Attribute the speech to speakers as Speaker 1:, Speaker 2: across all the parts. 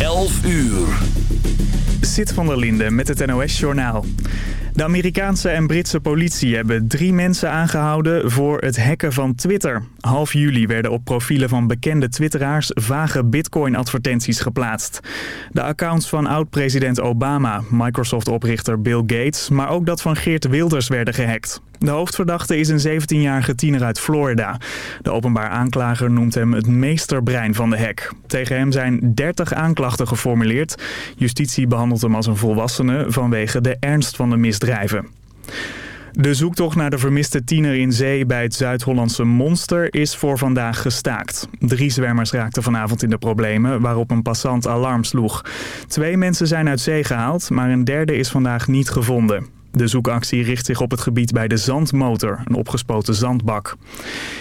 Speaker 1: 11 uur.
Speaker 2: Zit van der Linde met het NOS-journaal. De Amerikaanse en Britse politie hebben drie mensen aangehouden voor het hacken van Twitter. Half juli werden op profielen van bekende twitteraars vage bitcoin-advertenties geplaatst. De accounts van oud-president Obama, Microsoft-oprichter Bill Gates, maar ook dat van Geert Wilders werden gehackt. De hoofdverdachte is een 17-jarige tiener uit Florida. De openbaar aanklager noemt hem het meesterbrein van de hack. Tegen hem zijn 30 aanklachten geformuleerd. Justitie behandelt hem als een volwassene vanwege de ernst van de misdrijven. De zoektocht naar de vermiste tiener in zee bij het Zuid-Hollandse Monster is voor vandaag gestaakt. Drie zwemmers raakten vanavond in de problemen, waarop een passant alarm sloeg. Twee mensen zijn uit zee gehaald, maar een derde is vandaag niet gevonden. De zoekactie richt zich op het gebied bij de Zandmotor, een opgespoten zandbak.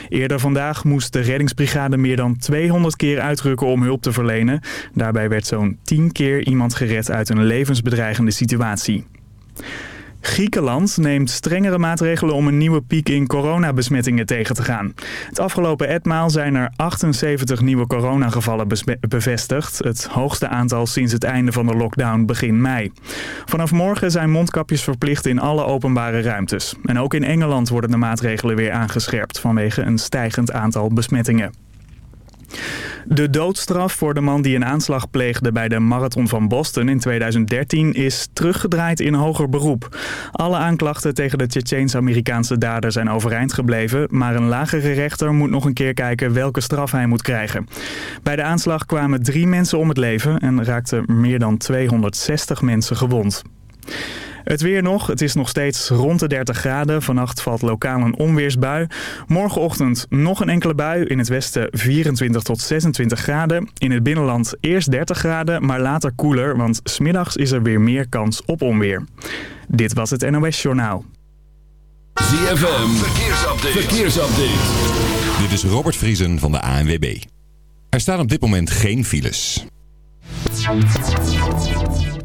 Speaker 2: Eerder vandaag moest de reddingsbrigade meer dan 200 keer uitrukken om hulp te verlenen. Daarbij werd zo'n 10 keer iemand gered uit een levensbedreigende situatie. Griekenland neemt strengere maatregelen om een nieuwe piek in coronabesmettingen tegen te gaan. Het afgelopen etmaal zijn er 78 nieuwe coronagevallen bevestigd. Het hoogste aantal sinds het einde van de lockdown begin mei. Vanaf morgen zijn mondkapjes verplicht in alle openbare ruimtes. En ook in Engeland worden de maatregelen weer aangescherpt vanwege een stijgend aantal besmettingen. De doodstraf voor de man die een aanslag pleegde bij de Marathon van Boston in 2013 is teruggedraaid in hoger beroep. Alle aanklachten tegen de Tsjetsjeens-Amerikaanse dader zijn overeind gebleven, maar een lagere rechter moet nog een keer kijken welke straf hij moet krijgen. Bij de aanslag kwamen drie mensen om het leven en raakten meer dan 260 mensen gewond. Het weer nog. Het is nog steeds rond de 30 graden. Vannacht valt lokaal een onweersbui. Morgenochtend nog een enkele bui. In het westen 24 tot 26 graden. In het binnenland eerst 30 graden, maar later koeler. Want smiddags is er weer meer kans op onweer. Dit was het NOS Journaal.
Speaker 1: ZFM. Verkeersupdate. Verkeersupdate.
Speaker 3: Dit is Robert Vriesen van de ANWB. Er staan op dit moment geen files.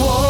Speaker 4: Whoa.